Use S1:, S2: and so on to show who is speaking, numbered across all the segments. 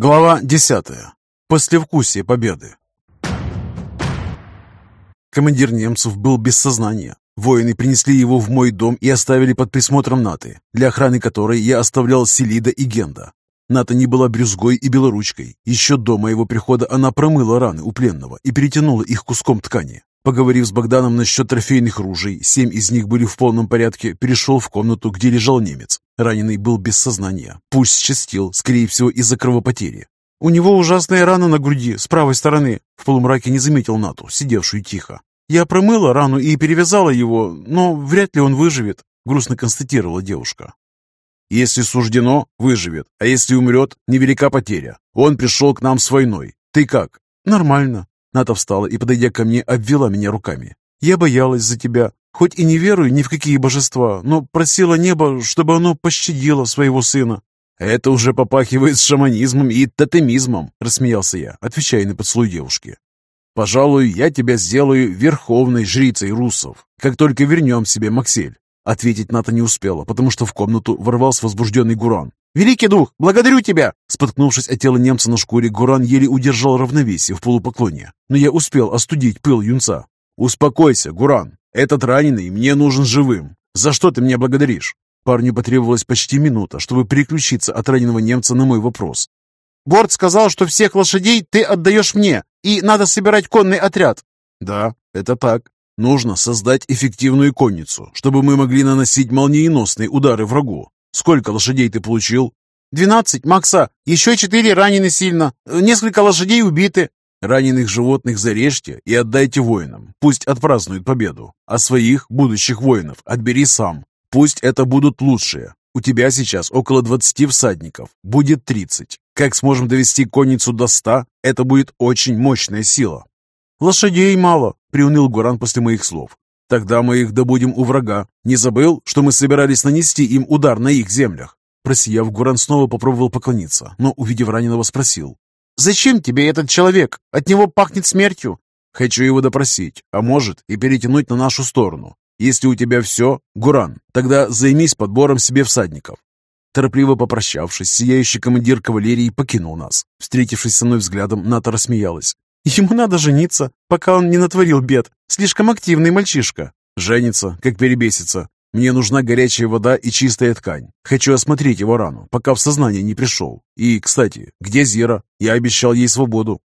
S1: Глава 10. Послевкусие победы. Командир немцев был без сознания. Воины принесли его в мой дом и оставили под присмотром Наты, для охраны которой я оставлял Селида и Генда. Ната не была брюзгой и белоручкой. Еще до моего прихода она промыла раны у пленного и перетянула их куском ткани. Поговорив с Богданом насчет трофейных ружей, семь из них были в полном порядке, перешел в комнату, где лежал немец. Раненый был без сознания. Пульс счастил, скорее всего, из-за кровопотери. «У него ужасная рана на груди, с правой стороны». В полумраке не заметил Нату, сидевшую тихо. «Я промыла рану и перевязала его, но вряд ли он выживет», грустно констатировала девушка.
S2: «Если суждено, выживет, а если умрет, невелика потеря. Он пришел к нам с войной. Ты как?»
S1: «Нормально. Ната встала и, подойдя ко мне, обвела меня руками. «Я боялась за тебя. Хоть и не верую ни в какие божества, но просила небо, чтобы оно пощадило своего сына».
S2: «Это уже попахивает шаманизмом и тотемизмом», — рассмеялся я, отвечая на поцелуй девушки. «Пожалуй, я тебя сделаю верховной жрицей русов, как только вернем себе Максель». Ответить Ната не успела, потому что в комнату ворвался возбужденный Гуран.
S1: «Великий дух, благодарю тебя!» Споткнувшись от тела немца на шкуре, Гуран еле удержал равновесие в полупоклоне. Но я успел остудить пыл юнца.
S2: «Успокойся, Гуран. Этот раненый мне нужен живым. За что ты меня благодаришь?»
S1: Парню потребовалась почти минута, чтобы переключиться от раненого немца на мой вопрос.
S3: «Борт сказал, что всех лошадей ты отдаешь мне, и надо собирать конный отряд».
S2: «Да, это так. Нужно создать эффективную конницу, чтобы мы могли наносить молниеносные удары врагу. Сколько лошадей ты получил?»
S3: «Двенадцать, Макса. Еще четыре ранены сильно. Несколько лошадей убиты».
S2: «Раненых животных зарежьте и отдайте воинам. Пусть отпразднуют победу. А своих, будущих воинов, отбери сам. Пусть это будут лучшие. У тебя сейчас около двадцати всадников. Будет тридцать. Как сможем довести конницу до ста, это будет очень мощная сила».
S1: «Лошадей мало», — приуныл Гуран после моих слов.
S2: Тогда мы их добудем у врага. Не забыл, что мы собирались нанести им удар на их землях?»
S1: Просияв, Гуран снова попробовал поклониться, но, увидев раненого, спросил.
S3: «Зачем тебе этот человек? От него пахнет смертью».
S2: «Хочу его допросить, а может и перетянуть на нашу сторону. Если у тебя все, Гуран, тогда займись подбором себе всадников».
S1: Торопливо попрощавшись, сияющий командир кавалерии покинул нас. Встретившись со мной взглядом, Ната рассмеялась. Ему надо жениться, пока он не натворил бед. Слишком активный мальчишка.
S2: Женится, как перебесится. Мне нужна горячая вода и чистая ткань. Хочу осмотреть его рану, пока в сознание не пришел. И, кстати, где Зира? Я обещал ей свободу.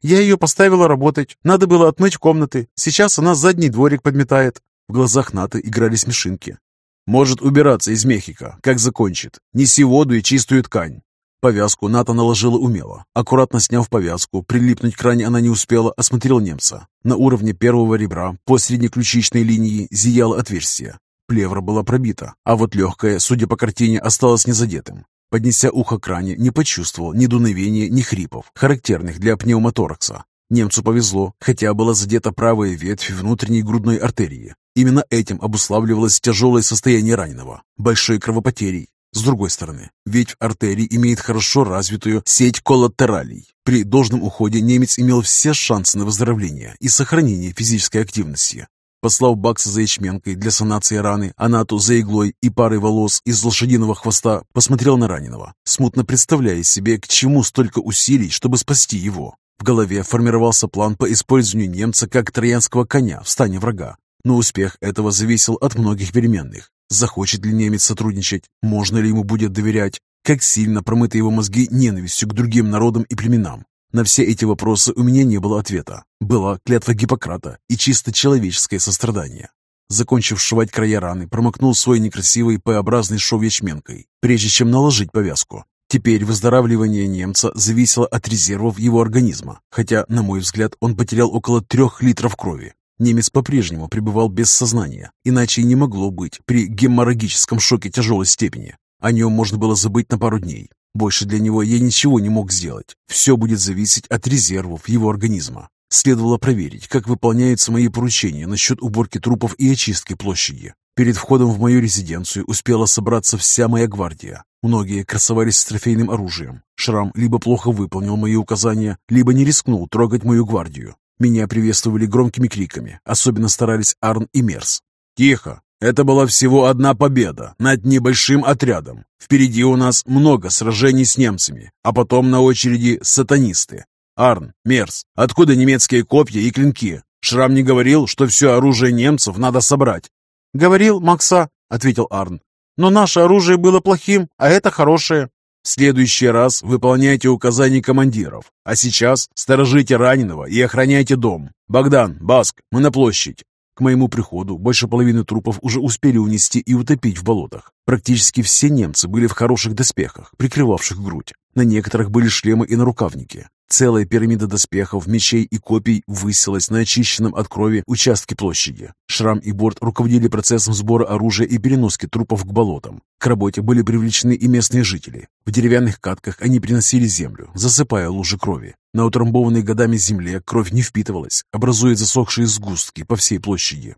S1: Я ее поставила работать. Надо было отмыть комнаты. Сейчас она задний дворик подметает. В глазах Наты играли смешинки.
S2: Может убираться из Мехико, как закончит. Неси воду и чистую ткань.
S1: Повязку Ната наложила умело. Аккуратно сняв повязку, прилипнуть к ране она не успела, осмотрел немца. На уровне первого ребра, по среднеключичной линии, зияло отверстие. Плевра была пробита, а вот легкое, судя по картине, осталось незадетым. Поднеся ухо к ране, не почувствовал ни дуновения, ни хрипов, характерных для пневмоторакса. Немцу повезло, хотя была задета правая ветвь внутренней грудной артерии. Именно этим обуславливалось тяжелое состояние раненого, большой кровопотерей, с другой стороны, ведь артерий имеет хорошо развитую сеть коллатералей. При должном уходе немец имел все шансы на выздоровление и сохранение физической активности. Послав Бакса за ячменкой для санации раны, Анату за иглой и парой волос из лошадиного хвоста, посмотрел на раненого, смутно представляя себе, к чему столько усилий, чтобы спасти его. В голове формировался план по использованию немца как троянского коня в стане врага, но успех этого зависел от многих переменных. Захочет ли немец сотрудничать? Можно ли ему будет доверять? Как сильно промыты его мозги ненавистью к другим народам и племенам? На все эти вопросы у меня не было ответа. Была клятва Гиппократа и чисто человеческое сострадание. Закончив сшивать края раны, промокнул свой некрасивый П-образный шов ячменкой, прежде чем наложить повязку. Теперь выздоравливание немца зависело от резервов его организма, хотя, на мой взгляд, он потерял около трех литров крови. Немец по-прежнему пребывал без сознания, иначе и не могло быть при геморрагическом шоке тяжелой степени. О нем можно было забыть на пару дней. Больше для него я ничего не мог сделать. Все будет зависеть от резервов его организма. Следовало проверить, как выполняются мои поручения насчет уборки трупов и очистки площади. Перед входом в мою резиденцию успела собраться вся моя гвардия. Многие красовались с трофейным оружием. Шрам либо плохо выполнил мои указания, либо не рискнул трогать мою гвардию. Меня приветствовали громкими криками, особенно старались Арн и Мерс.
S2: «Тихо! Это была всего одна победа над небольшим отрядом. Впереди у нас много сражений с немцами, а потом на очереди сатанисты. Арн, Мерс, откуда немецкие копья и клинки? Шрам не говорил, что все оружие немцев надо собрать.
S3: «Говорил Макса», — ответил Арн. «Но наше оружие было плохим, а это хорошее».
S2: В следующий раз выполняйте указания командиров, а сейчас сторожите раненого и охраняйте дом. Богдан, Баск, мы на площадь. К моему приходу больше половины трупов уже успели унести и утопить в болотах. Практически все немцы были в хороших доспехах, прикрывавших грудь. На некоторых были шлемы и нарукавники. Целая пирамида доспехов, мечей и копий высилась на очищенном от крови участке площади. Шрам и Борт руководили процессом сбора оружия и переноски трупов к болотам. К работе были привлечены и местные жители. В деревянных катках они приносили землю, засыпая лужи крови. На утрамбованной годами земле кровь не впитывалась, образуя засохшие сгустки по всей площади.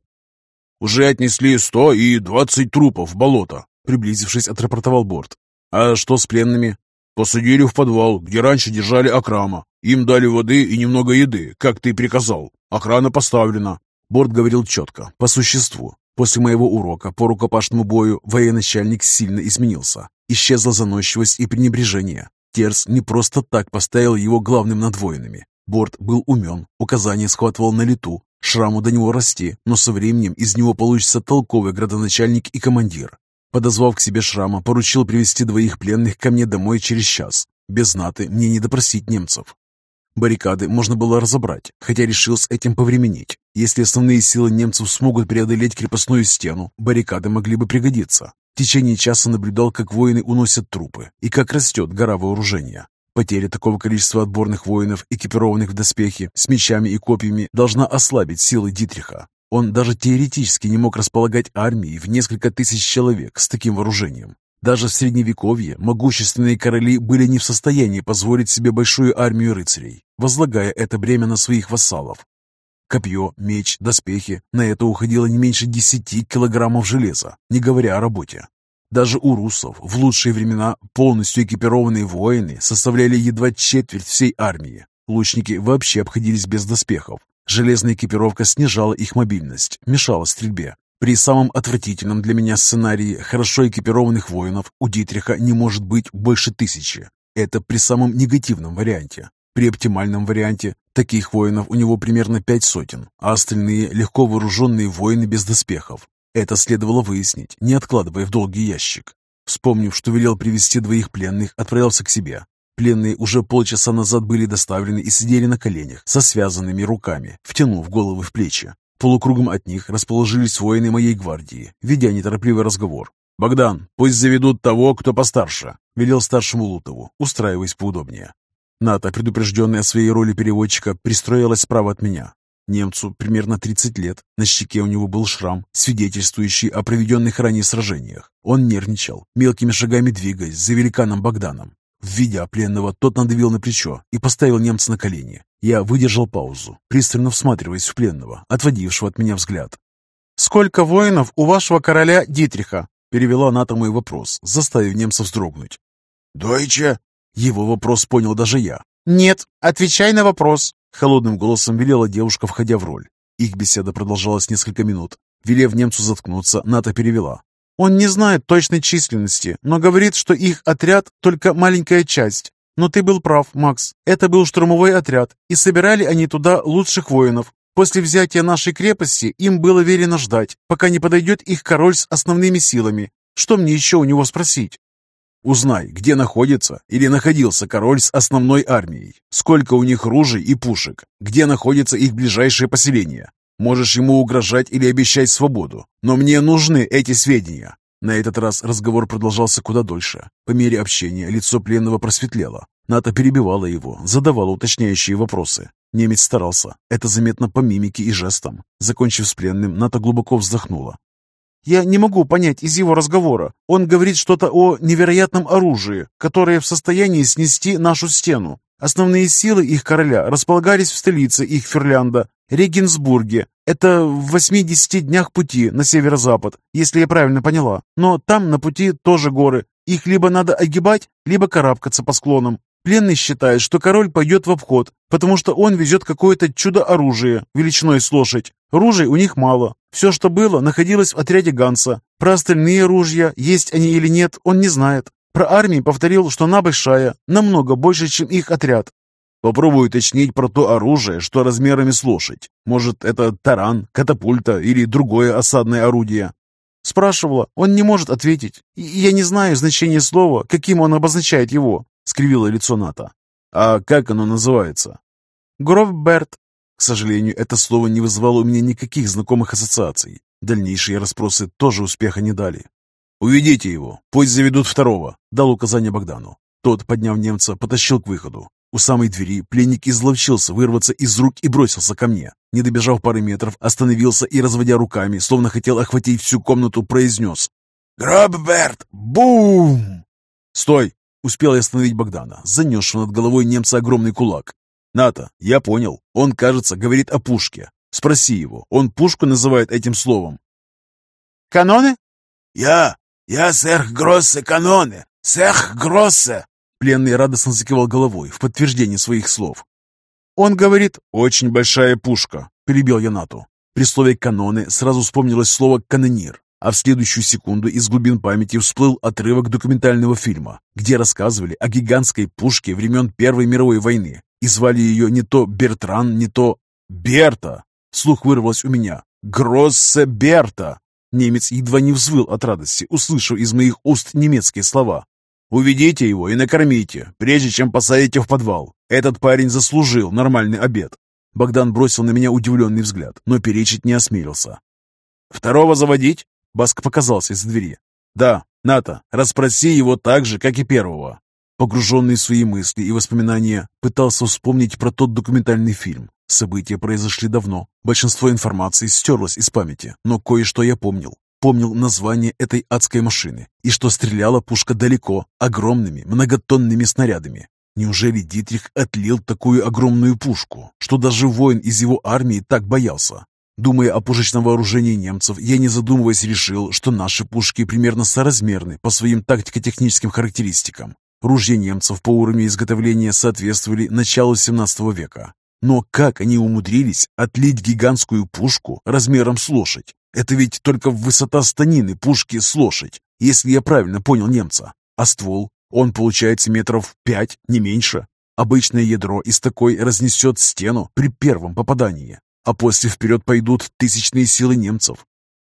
S1: «Уже отнесли сто и двадцать трупов в болото»,
S2: приблизившись, отрапортовал Борт. «А что с пленными?»
S1: Посадили в подвал, где раньше держали Акрама. Им дали воды и немного еды, как ты приказал. Охрана поставлена».
S2: Борт говорил четко, по существу. После моего урока по рукопашному бою военачальник сильно изменился. Исчезла заносчивость и пренебрежение. Терс не просто так поставил его главным над воинами. Борт был умен, указания схватывал на лету. Шраму до него расти, но со временем из него получится толковый градоначальник и командир. Подозвав к себе Шрама, поручил привести двоих пленных ко мне домой через час. Без наты мне не допросить немцев. Баррикады можно было разобрать, хотя решил с этим повременить. Если основные силы немцев смогут преодолеть крепостную стену, баррикады могли бы пригодиться. В течение часа наблюдал, как воины уносят трупы и как растет гора вооружения. Потеря такого количества отборных воинов, экипированных в доспехи, с мечами и копьями, должна ослабить силы Дитриха. Он даже теоретически не мог располагать армией в несколько тысяч человек с таким вооружением. Даже в Средневековье могущественные короли были не в состоянии позволить себе большую армию рыцарей, возлагая это бремя на своих вассалов. Копье, меч, доспехи – на это уходило не меньше 10 килограммов железа, не говоря о работе. Даже у русов в лучшие времена полностью экипированные воины составляли едва четверть всей армии. Лучники вообще обходились без доспехов, Железная экипировка снижала их мобильность, мешала стрельбе. При самом отвратительном для меня сценарии хорошо экипированных воинов у Дитриха не может быть больше тысячи. Это при самом негативном варианте. При оптимальном варианте таких воинов у него примерно пять сотен, а остальные легко вооруженные воины без доспехов. Это следовало выяснить, не откладывая в долгий ящик. Вспомнив, что велел привести двоих пленных, отправился к себе. Пленные уже полчаса назад были доставлены и сидели на коленях со связанными руками, втянув головы в плечи. Полукругом от них расположились воины моей гвардии, ведя неторопливый разговор. «Богдан, пусть заведут того, кто постарше», — велел старшему Лутову, устраиваясь поудобнее. Ната, предупрежденная о своей роли переводчика, пристроилась справа от меня. Немцу примерно 30 лет, на щеке у него был шрам, свидетельствующий о проведенных ранее сражениях. Он нервничал, мелкими шагами двигаясь за великаном Богданом. Введя пленного, тот надавил на плечо и поставил немца на колени. Я выдержал паузу, пристально всматриваясь в пленного, отводившего от меня взгляд.
S3: «Сколько воинов у вашего короля Дитриха?» перевела Ната мой вопрос, заставив немца вздрогнуть.
S1: «Дойче?»
S2: Его вопрос понял даже я.
S3: «Нет, отвечай на вопрос!»
S2: Холодным голосом велела девушка, входя в роль. Их беседа продолжалась несколько минут. Велев немцу заткнуться, Ната перевела.
S3: Он не знает точной численности, но говорит, что их отряд только маленькая часть. Но ты был прав, Макс. Это был штурмовой отряд, и собирали они туда лучших воинов. После взятия нашей крепости им было велено ждать, пока не подойдет их король с основными силами. Что мне еще у него спросить?
S2: Узнай, где находится или находился король с основной армией, сколько у них ружей и пушек, где находится их ближайшее поселение, Можешь ему угрожать или обещать свободу, но мне нужны эти сведения». На этот раз разговор продолжался куда дольше. По мере общения лицо пленного просветлело. Ната перебивала его, задавала уточняющие вопросы. Немец старался. Это заметно по мимике и жестам. Закончив с пленным, Ната глубоко вздохнула.
S3: «Я не могу понять из его разговора. Он говорит что-то о невероятном оружии, которое в состоянии снести нашу стену. Основные силы их короля располагались в столице их Ферлянда, Регенсбурге. Это в 80 днях пути на северо-запад, если я правильно поняла. Но там на пути тоже горы. Их либо надо огибать, либо карабкаться по склонам. Пленный считает, что король пойдет в обход, потому что он везет какое-то чудо-оружие величиной с лошадь. Ружей у них мало. Все, что было, находилось в отряде Ганса. Про остальные ружья, есть они или нет, он не знает. Про армии повторил, что она большая, намного больше, чем их отряд.
S2: Попробую уточнить про то оружие, что размерами с лошадь. Может, это таран, катапульта или другое осадное орудие.
S3: Спрашивала, он не может ответить. я не знаю значения слова, каким он обозначает его. — скривило лицо Ната.
S2: «А как оно называется?»
S3: «Гровберт».
S1: К сожалению, это слово не вызывало у меня никаких знакомых ассоциаций. Дальнейшие расспросы тоже успеха не дали.
S2: «Уведите его, пусть заведут второго», —
S1: дал указание Богдану. Тот, подняв немца, потащил к выходу. У самой двери пленник изловчился вырваться из рук и бросился ко мне. Не добежав пары метров, остановился и, разводя руками, словно хотел охватить всю комнату, произнес.
S2: «Гробберт! Бум!»
S1: «Стой!» Успел я остановить Богдана, занесшего над головой немца огромный кулак. «Ната, я понял. Он, кажется, говорит о пушке. Спроси его, он пушку называет этим словом».
S3: «Каноны?»
S2: «Я, я сэр Гроссе Каноне, сэр Гроссе!»
S1: Пленный радостно закивал головой в подтверждение своих слов.
S3: «Он говорит,
S1: очень большая пушка», — перебил я Нату. При слове «каноны» сразу вспомнилось слово «канонир», а в следующую секунду из глубин памяти всплыл отрывок документального фильма, где рассказывали о гигантской пушке времен Первой мировой войны и звали ее не то Бертран, не то Берта. Слух вырвалось у меня. «Гроссе Берта!» Немец едва не взвыл от радости, услышав из моих уст немецкие слова. «Уведите его и накормите, прежде чем посадите в подвал. Этот парень заслужил нормальный обед». Богдан бросил на меня удивленный взгляд, но перечить не осмелился. «Второго заводить?» Баск показался из двери. «Да, Ната, расспроси его так же, как и первого». Погруженный в свои мысли и воспоминания, пытался вспомнить про тот документальный фильм. События произошли давно. Большинство информации стерлось из памяти, но кое-что я помнил. Помнил название этой адской машины и что стреляла пушка далеко, огромными многотонными снарядами. Неужели Дитрих отлил такую огромную пушку, что даже воин из его армии так боялся? Думая о пушечном вооружении немцев, я не задумываясь решил, что наши пушки примерно соразмерны по своим тактико-техническим характеристикам. Ружья немцев по уровню изготовления соответствовали началу 17 века. Но как они умудрились отлить гигантскую пушку размером с лошадь? Это ведь только высота станины пушки с лошадь, если я правильно понял немца. А ствол? Он получается метров пять, не меньше. Обычное ядро из такой разнесет стену при первом попадании а после вперед пойдут тысячные силы немцев.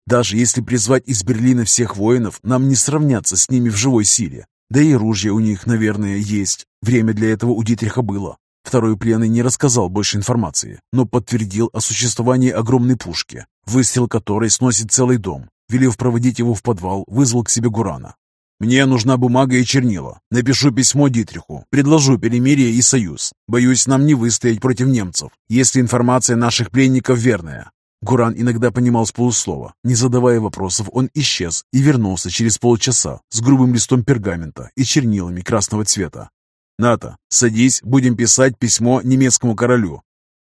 S1: Даже если призвать из Берлина всех воинов, нам не сравняться с ними в живой силе. Да и ружья у них, наверное, есть. Время для этого у Дитриха было. Второй пленный не рассказал больше информации, но подтвердил о существовании огромной пушки, выстрел которой сносит целый дом. Велев проводить его в подвал, вызвал к себе Гурана. Мне нужна бумага и чернила. Напишу письмо Дитриху, предложу перемирие и союз. Боюсь, нам не выстоять против немцев, если информация наших пленников верная». Гуран иногда понимал с полуслова. Не задавая вопросов, он исчез и вернулся через полчаса с грубым листом пергамента и чернилами красного цвета. «Ната, садись, будем писать письмо немецкому королю».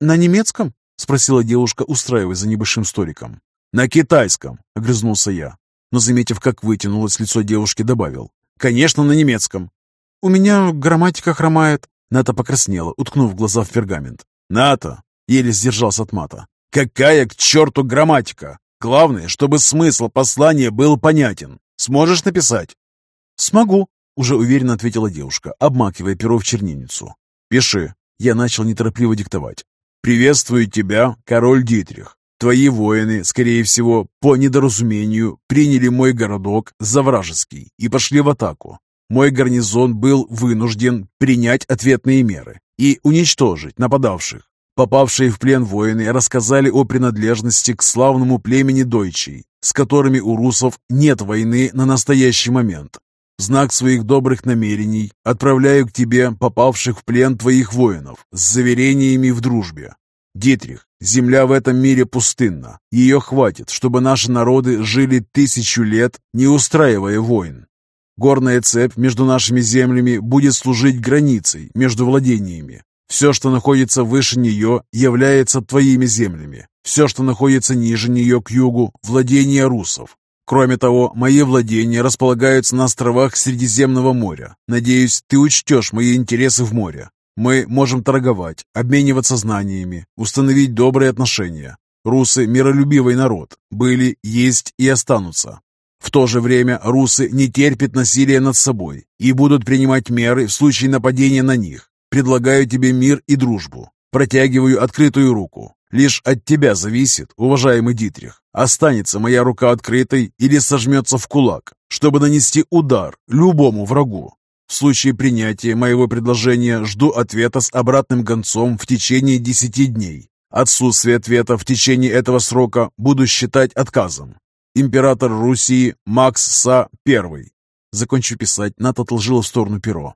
S3: «На немецком?» — спросила девушка, устраиваясь за небольшим столиком.
S1: «На китайском», — огрызнулся я но, заметив, как вытянулось лицо девушки, добавил. «Конечно, на немецком».
S3: «У меня грамматика хромает».
S1: Ната покраснела, уткнув глаза в пергамент. «Ната!» — еле сдержался от мата. «Какая к черту грамматика? Главное, чтобы смысл послания был понятен. Сможешь написать?»
S3: «Смогу», —
S1: уже уверенно ответила девушка, обмакивая перо в чернильницу. «Пиши». Я начал неторопливо диктовать. «Приветствую тебя, король Дитрих. Твои воины, скорее всего, по недоразумению, приняли мой городок за вражеский и пошли в атаку. Мой гарнизон был вынужден принять ответные меры и уничтожить нападавших. Попавшие в плен воины рассказали о принадлежности к славному племени Дойчей, с которыми у русов нет войны на настоящий момент. Знак своих добрых намерений отправляю к тебе попавших в плен твоих воинов с заверениями в дружбе. Дитрих, земля в этом мире пустынна. Ее хватит, чтобы наши народы жили тысячу лет, не устраивая войн. Горная цепь между нашими землями будет служить границей между владениями. Все, что находится выше нее, является твоими землями. Все, что находится ниже нее к югу, владение русов.
S2: Кроме того, мои владения располагаются на островах Средиземного моря. Надеюсь, ты учтешь мои интересы в море. Мы можем торговать, обмениваться знаниями, установить добрые отношения. Русы – миролюбивый народ, были, есть и останутся. В то же время русы не терпят насилия над собой и будут принимать меры в случае нападения на них. Предлагаю тебе мир и дружбу. Протягиваю открытую руку. Лишь от тебя зависит, уважаемый Дитрих, останется моя рука открытой или сожмется в кулак, чтобы нанести удар любому врагу. В случае принятия моего предложения жду ответа с обратным гонцом в течение десяти дней. Отсутствие ответа в течение этого срока буду считать отказом. Император Руси Макс Са I. Закончив писать, Ната отложила в сторону перо.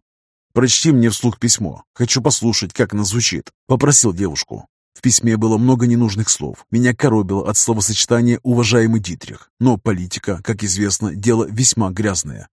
S2: «Прочти мне вслух письмо. Хочу послушать, как оно звучит», — попросил девушку. В письме было много ненужных слов. Меня коробило от словосочетания «уважаемый Дитрих». Но политика, как известно, дело весьма грязное.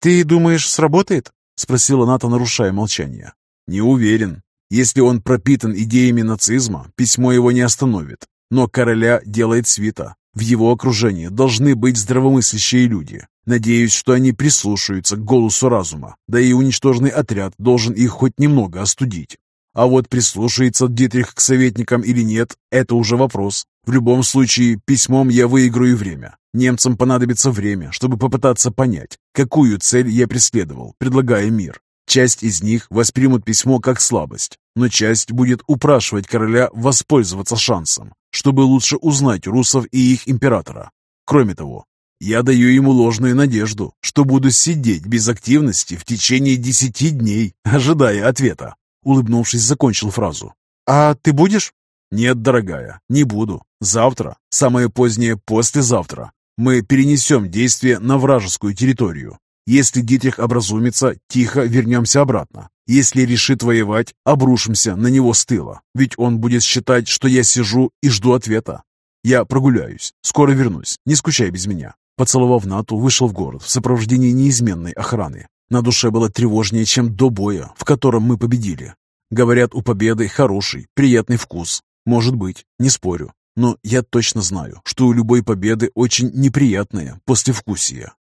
S3: «Ты думаешь, сработает?»
S2: — спросила Ната, нарушая молчание. «Не уверен. Если он пропитан идеями нацизма, письмо его не остановит. Но короля делает свита. В его окружении должны быть здравомыслящие люди. Надеюсь, что они прислушаются к голосу разума, да и уничтоженный отряд должен их хоть немного остудить. А вот прислушается Дитрих к советникам или нет, это уже вопрос. В любом случае, письмом я выиграю время. Немцам понадобится время, чтобы попытаться понять, какую цель я преследовал, предлагая мир. Часть из них воспримут письмо как слабость, но часть будет упрашивать короля воспользоваться шансом чтобы лучше узнать русов и их императора. Кроме того, я даю ему ложную надежду, что буду сидеть без активности в течение десяти дней, ожидая ответа. Улыбнувшись, закончил фразу.
S3: «А ты будешь?»
S2: «Нет, дорогая, не буду. Завтра, самое позднее послезавтра, мы перенесем действие на вражескую территорию. Если Дитрих образумится, тихо вернемся обратно. Если решит воевать, обрушимся на него с тыла, ведь он будет считать, что я сижу и жду ответа. Я прогуляюсь, скоро вернусь, не скучай без меня. Поцеловав Нату, вышел в город в сопровождении неизменной охраны. На душе было тревожнее, чем до боя, в котором мы победили. Говорят, у победы хороший, приятный вкус. Может быть, не спорю. Но я точно знаю, что у любой победы очень неприятное послевкусие.